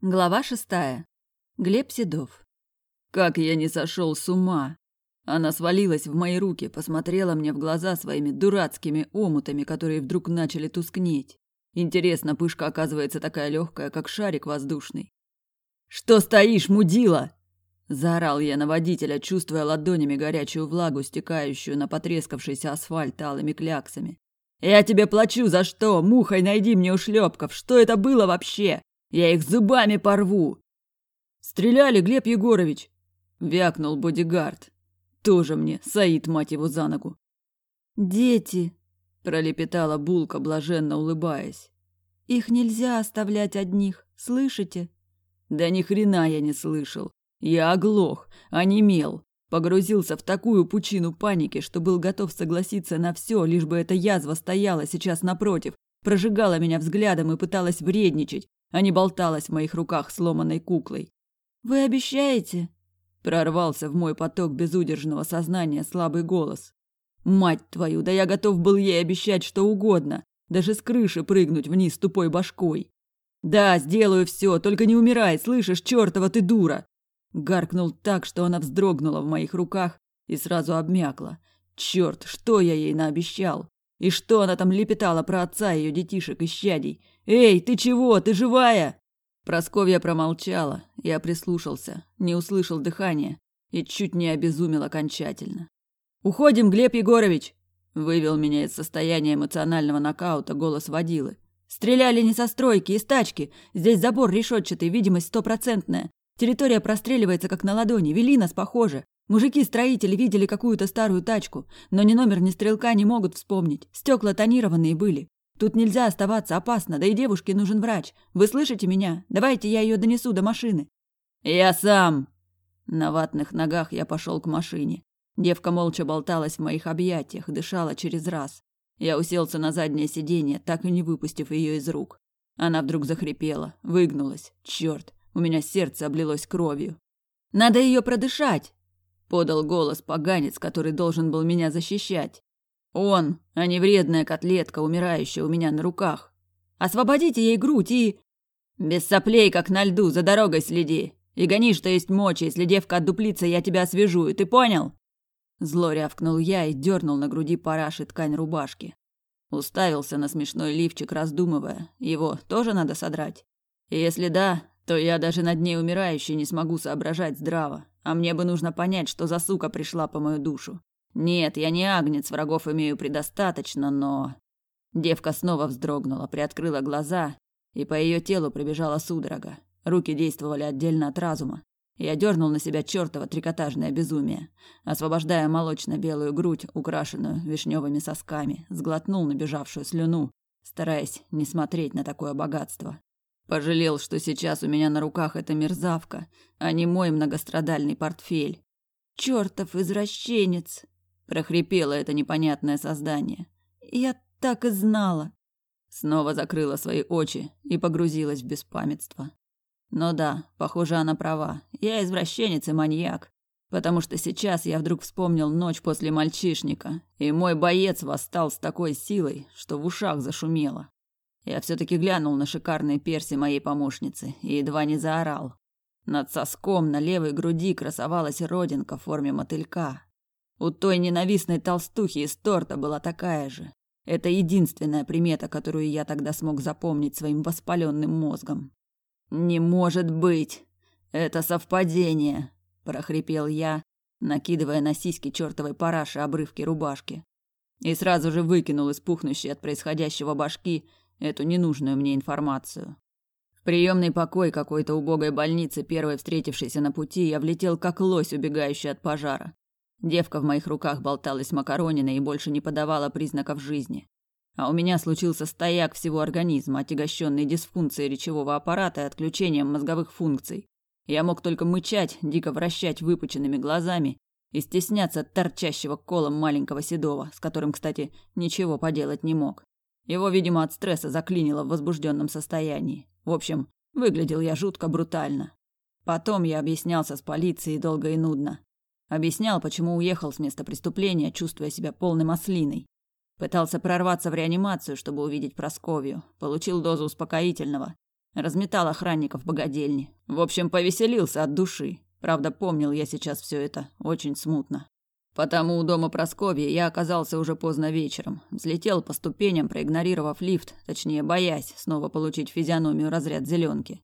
Глава шестая. Глеб Седов. Как я не сошел с ума! Она свалилась в мои руки, посмотрела мне в глаза своими дурацкими омутами, которые вдруг начали тускнеть. Интересно, пышка оказывается такая легкая, как шарик воздушный. «Что стоишь, мудила?» Заорал я на водителя, чувствуя ладонями горячую влагу, стекающую на потрескавшийся асфальт алыми кляксами. «Я тебе плачу за что? Мухой найди мне ушлепков! Что это было вообще?» Я их зубами порву!» «Стреляли, Глеб Егорович!» — вякнул бодигард. «Тоже мне, Саид, мать его, за ногу!» «Дети!» — пролепетала Булка, блаженно улыбаясь. «Их нельзя оставлять одних, слышите?» «Да ни хрена я не слышал. Я оглох, онемел, погрузился в такую пучину паники, что был готов согласиться на все, лишь бы эта язва стояла сейчас напротив, прожигала меня взглядом и пыталась вредничать, а не болталась в моих руках сломанной куклой. «Вы обещаете?» Прорвался в мой поток безудержного сознания слабый голос. «Мать твою, да я готов был ей обещать что угодно, даже с крыши прыгнуть вниз тупой башкой. Да, сделаю все, только не умирай, слышишь, чертова ты дура!» Гаркнул так, что она вздрогнула в моих руках и сразу обмякла. Черт, что я ей наобещал? И что она там лепетала про отца ее детишек и щадей? «Эй, ты чего? Ты живая?» Просковья промолчала. Я прислушался, не услышал дыхания и чуть не обезумел окончательно. «Уходим, Глеб Егорович!» Вывел меня из состояния эмоционального нокаута голос водилы. «Стреляли не со стройки, из тачки. Здесь забор решетчатый, видимость стопроцентная. Территория простреливается как на ладони, вели нас похоже. Мужики-строители видели какую-то старую тачку, но ни номер, ни стрелка не могут вспомнить. Стекла тонированные были. Тут нельзя оставаться, опасно, да и девушке нужен врач. Вы слышите меня? Давайте я ее донесу до машины. Я сам. На ватных ногах я пошел к машине. Девка молча болталась в моих объятиях, дышала через раз. Я уселся на заднее сиденье, так и не выпустив ее из рук. Она вдруг захрипела, выгнулась. Черт, у меня сердце облилось кровью. Надо ее продышать, подал голос поганец, который должен был меня защищать. Он, а не вредная котлетка, умирающая у меня на руках. Освободите ей грудь и... Без соплей, как на льду, за дорогой следи. И гони, что есть мочи, если девка отдуплится, я тебя освежую, ты понял? Зло рявкнул я и дернул на груди параши ткань рубашки. Уставился на смешной лифчик, раздумывая, его тоже надо содрать. И если да, то я даже над ней умирающей не смогу соображать здраво, а мне бы нужно понять, что за сука пришла по мою душу. Нет, я не агнец, врагов имею предостаточно, но... Девка снова вздрогнула, приоткрыла глаза, и по ее телу пробежала судорога. Руки действовали отдельно от разума. Я дернул на себя чертово трикотажное безумие, освобождая молочно-белую грудь, украшенную вишневыми сосками, сглотнул набежавшую слюну, стараясь не смотреть на такое богатство. Пожалел, что сейчас у меня на руках эта мерзавка, а не мой многострадальный портфель. Чертов извращенец! прохрипело это непонятное создание. Я так и знала. Снова закрыла свои очи и погрузилась в беспамятство. Но да, похоже, она права. Я извращенец и маньяк. Потому что сейчас я вдруг вспомнил ночь после мальчишника, и мой боец восстал с такой силой, что в ушах зашумело. Я все-таки глянул на шикарные перси моей помощницы и едва не заорал. Над соском на левой груди красовалась родинка в форме мотылька, у той ненавистной толстухи из торта была такая же. Это единственная примета, которую я тогда смог запомнить своим воспаленным мозгом. «Не может быть! Это совпадение!» – прохрипел я, накидывая на сиськи чертовой параши обрывки рубашки. И сразу же выкинул из пухнущей от происходящего башки эту ненужную мне информацию. В приемный покой какой-то убогой больницы, первой встретившейся на пути, я влетел как лось, убегающий от пожара. Девка в моих руках болталась макаронина и больше не подавала признаков жизни. А у меня случился стояк всего организма, отягощенный дисфункцией речевого аппарата и отключением мозговых функций. Я мог только мычать, дико вращать выпученными глазами и стесняться торчащего колом маленького седого, с которым, кстати, ничего поделать не мог. Его, видимо, от стресса заклинило в возбужденном состоянии. В общем, выглядел я жутко брутально. Потом я объяснялся с полицией долго и нудно. Объяснял, почему уехал с места преступления, чувствуя себя полным ослиной. Пытался прорваться в реанимацию, чтобы увидеть Просковью. Получил дозу успокоительного. Разметал охранников богадельни. В общем, повеселился от души. Правда, помнил я сейчас все это очень смутно. Потому у дома Просковьи я оказался уже поздно вечером. Взлетел по ступеням, проигнорировав лифт, точнее, боясь снова получить физиономию разряд зеленки.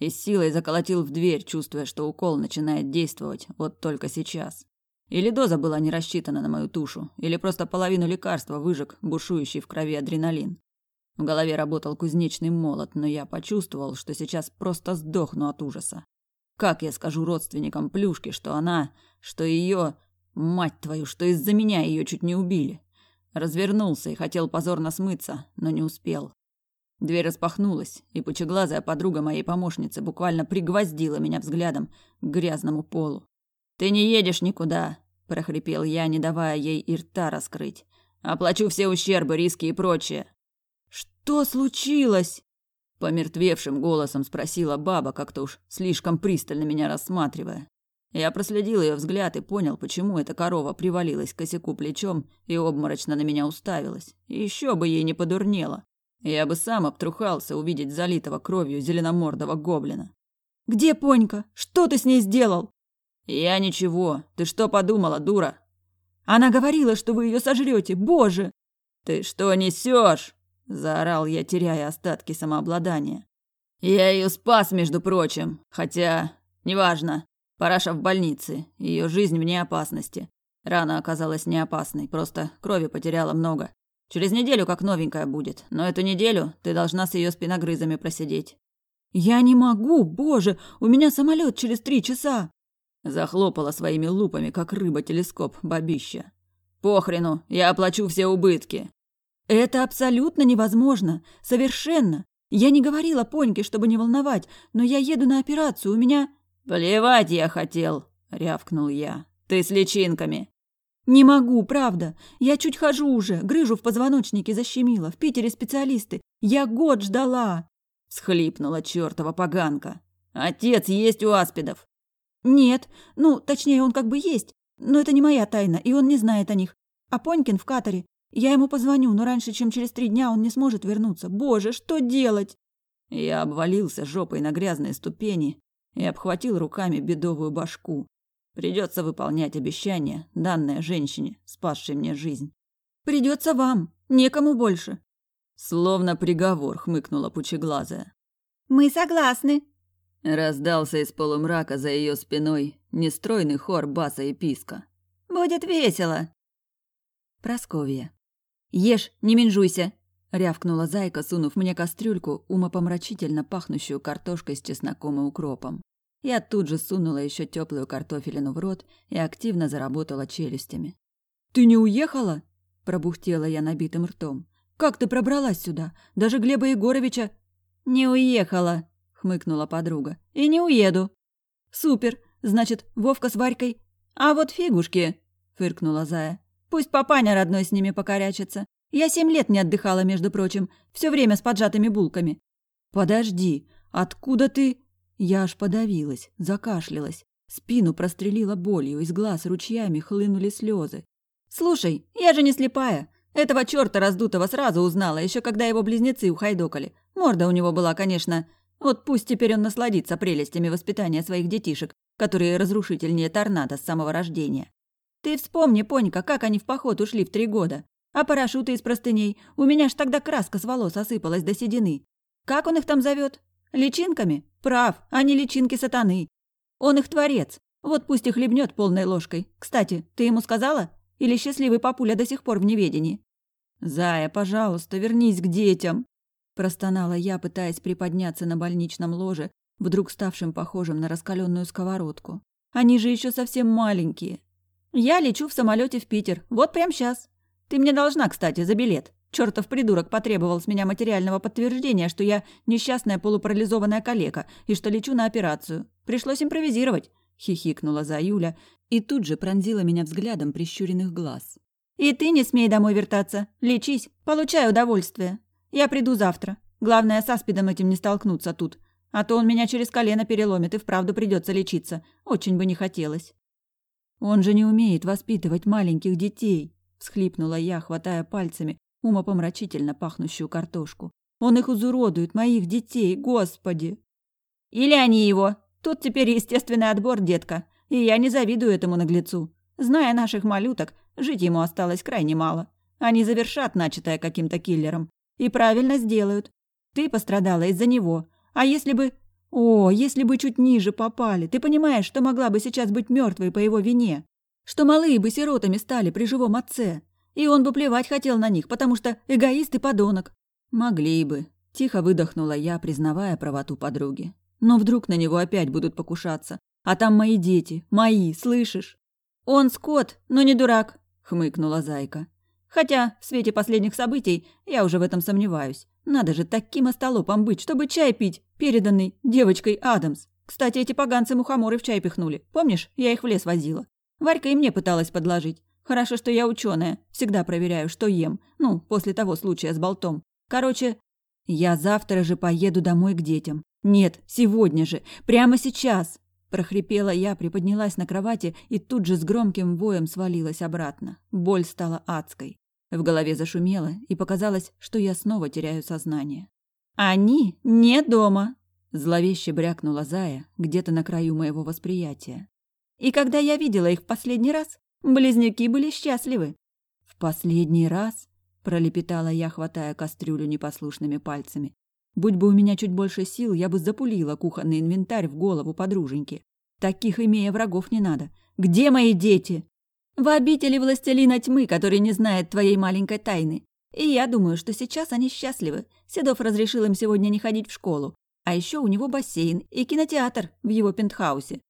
И с силой заколотил в дверь, чувствуя, что укол начинает действовать вот только сейчас. Или доза была не рассчитана на мою тушу, или просто половину лекарства выжег бушующий в крови адреналин. В голове работал кузнечный молот, но я почувствовал, что сейчас просто сдохну от ужаса. Как я скажу родственникам Плюшки, что она, что ее Мать твою, что из-за меня ее чуть не убили. Развернулся и хотел позорно смыться, но не успел. Дверь распахнулась, и пучеглазая подруга моей помощницы буквально пригвоздила меня взглядом к грязному полу. «Ты не едешь никуда», – прохрипел я, не давая ей и рта раскрыть. «Оплачу все ущербы, риски и прочее». «Что случилось?» Помертвевшим голосом спросила баба, как-то уж слишком пристально меня рассматривая. Я проследил ее взгляд и понял, почему эта корова привалилась к косяку плечом и обморочно на меня уставилась. Еще бы ей не подурнело. Я бы сам обтрухался увидеть залитого кровью зеленомордого гоблина. «Где Понька? Что ты с ней сделал?» «Я ничего. Ты что подумала, дура?» «Она говорила, что вы ее сожрете. Боже!» «Ты что несешь?» – заорал я, теряя остатки самообладания. «Я ее спас, между прочим. Хотя, неважно. Параша в больнице, ее жизнь вне опасности. Рана оказалась не опасной, просто крови потеряла много. Через неделю как новенькая будет, но эту неделю ты должна с ее спиногрызами просидеть. Я не могу, боже, у меня самолет через три часа. Захлопала своими лупами, как рыба-телескоп, бабища. Похрену, я оплачу все убытки. Это абсолютно невозможно, совершенно. Я не говорила Поньке, чтобы не волновать, но я еду на операцию, у меня... «Плевать я хотел!» – рявкнул я. «Ты с личинками!» «Не могу, правда. Я чуть хожу уже, грыжу в позвоночнике защемила. В Питере специалисты. Я год ждала!» – схлипнула чертова поганка. «Отец есть у аспидов!» «Нет. Ну, точнее, он как бы есть. Но это не моя тайна, и он не знает о них. А Понькин в Катаре. Я ему позвоню, но раньше, чем через три дня, он не сможет вернуться. Боже, что делать?» Я обвалился жопой на грязные ступени и обхватил руками бедовую башку. Придется выполнять обещание, данное женщине, спасшей мне жизнь. Придется вам, некому больше. Словно приговор, хмыкнула пучеглазая. Мы согласны. Раздался из полумрака за ее спиной нестройный хор баса и писка. Будет весело. Просковья. Ешь, не менжуйся, рявкнула зайка, сунув мне кастрюльку, умопомрачительно пахнущую картошкой с чесноком и укропом. Я тут же сунула еще теплую картофелину в рот и активно заработала челюстями. «Ты не уехала?» – пробухтела я набитым ртом. «Как ты пробралась сюда? Даже Глеба Егоровича...» «Не уехала», – хмыкнула подруга. «И не уеду». «Супер! Значит, Вовка с Варькой...» «А вот фигушки!» – фыркнула Зая. «Пусть папаня родной с ними покорячится. Я семь лет не отдыхала, между прочим, все время с поджатыми булками. Подожди, откуда ты? Я аж подавилась, закашлялась. Спину прострелила болью, из глаз ручьями хлынули слезы. Слушай, я же не слепая. Этого черта раздутого сразу узнала, еще когда его близнецы ухайдокали. Морда у него была, конечно. Вот пусть теперь он насладится прелестями воспитания своих детишек, которые разрушительнее торнадо с самого рождения. Ты вспомни, Понька, как они в поход ушли в три года. А парашюты из простыней? У меня ж тогда краска с волос осыпалась до седины. Как он их там зовет? Личинками? Прав, они личинки сатаны. Он их творец. Вот пусть их хлебнет полной ложкой. Кстати, ты ему сказала? Или счастливый папуля до сих пор в неведении? «Зая, пожалуйста, вернись к детям!» Простонала я, пытаясь приподняться на больничном ложе, вдруг ставшим похожим на раскаленную сковородку. «Они же еще совсем маленькие!» «Я лечу в самолете в Питер. Вот прямо сейчас. Ты мне должна, кстати, за билет. Чертов придурок потребовал с меня материального подтверждения, что я несчастная полупарализованная калека и что лечу на операцию. Пришлось импровизировать, хихикнула за Юля и тут же пронзила меня взглядом прищуренных глаз. И ты не смей домой вертаться. Лечись, получай удовольствие. Я приду завтра. Главное, с аспидом этим не столкнуться тут. А то он меня через колено переломит, и вправду придется лечиться. Очень бы не хотелось. Он же не умеет воспитывать маленьких детей, всхлипнула я, хватая пальцами умопомрачительно пахнущую картошку. Он их изуродует, моих детей, господи. Или они его. Тут теперь естественный отбор, детка. И я не завидую этому наглецу. Зная наших малюток, жить ему осталось крайне мало. Они завершат начатое каким-то киллером. И правильно сделают. Ты пострадала из-за него. А если бы... О, если бы чуть ниже попали. Ты понимаешь, что могла бы сейчас быть мертвой по его вине? Что малые бы сиротами стали при живом отце? И он бы плевать хотел на них, потому что эгоист и подонок. Могли бы. Тихо выдохнула я, признавая правоту подруги. Но вдруг на него опять будут покушаться. А там мои дети, мои, слышишь? Он скот, но не дурак, хмыкнула Зайка. Хотя в свете последних событий я уже в этом сомневаюсь. Надо же таким остолопом быть, чтобы чай пить, переданный девочкой Адамс. Кстати, эти поганцы мухоморы в чай пихнули. Помнишь, я их в лес возила. Варька и мне пыталась подложить. Хорошо, что я ученая, всегда проверяю, что ем. Ну, после того случая с болтом. Короче, я завтра же поеду домой к детям. Нет, сегодня же, прямо сейчас. Прохрипела я, приподнялась на кровати и тут же с громким воем свалилась обратно. Боль стала адской. В голове зашумело, и показалось, что я снова теряю сознание. «Они не дома!» Зловеще брякнула Зая где-то на краю моего восприятия. «И когда я видела их в последний раз, близнюки были счастливы». «В последний раз?» – пролепетала я, хватая кастрюлю непослушными пальцами. Будь бы у меня чуть больше сил, я бы запулила кухонный инвентарь в голову подруженьки. Таких, имея врагов, не надо. Где мои дети? В обители властелина тьмы, который не знает твоей маленькой тайны. И я думаю, что сейчас они счастливы. Седов разрешил им сегодня не ходить в школу. А еще у него бассейн и кинотеатр в его пентхаусе.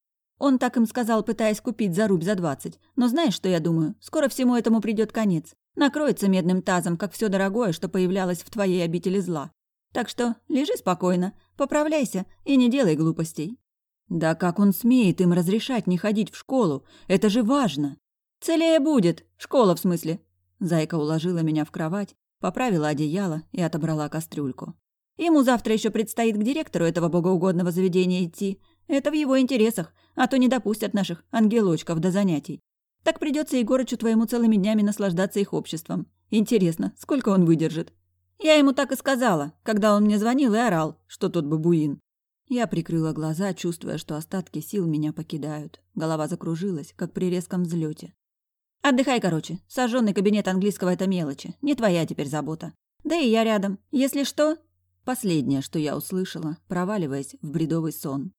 Он так им сказал, пытаясь купить за рубь за двадцать. Но знаешь, что я думаю? Скоро всему этому придет конец. Накроется медным тазом, как все дорогое, что появлялось в твоей обители зла. Так что лежи спокойно, поправляйся и не делай глупостей. Да как он смеет им разрешать не ходить в школу? Это же важно. «Целее будет! Школа, в смысле!» Зайка уложила меня в кровать, поправила одеяло и отобрала кастрюльку. «Ему завтра еще предстоит к директору этого богоугодного заведения идти. Это в его интересах, а то не допустят наших ангелочков до занятий. Так придется Егорычу твоему целыми днями наслаждаться их обществом. Интересно, сколько он выдержит?» Я ему так и сказала, когда он мне звонил и орал, что тот бабуин. Я прикрыла глаза, чувствуя, что остатки сил меня покидают. Голова закружилась, как при резком взлете. Отдыхай, короче. Сожженный кабинет английского – это мелочи. Не твоя теперь забота. Да и я рядом. Если что... Последнее, что я услышала, проваливаясь в бредовый сон.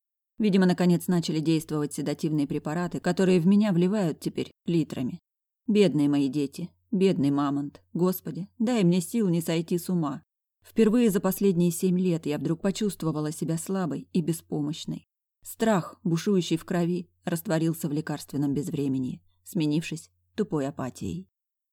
Видимо, наконец начали действовать седативные препараты, которые в меня вливают теперь литрами. Бедные мои дети, бедный мамонт. Господи, дай мне сил не сойти с ума. Впервые за последние семь лет я вдруг почувствовала себя слабой и беспомощной. Страх, бушующий в крови, растворился в лекарственном безвремении, сменившись тупой апатией.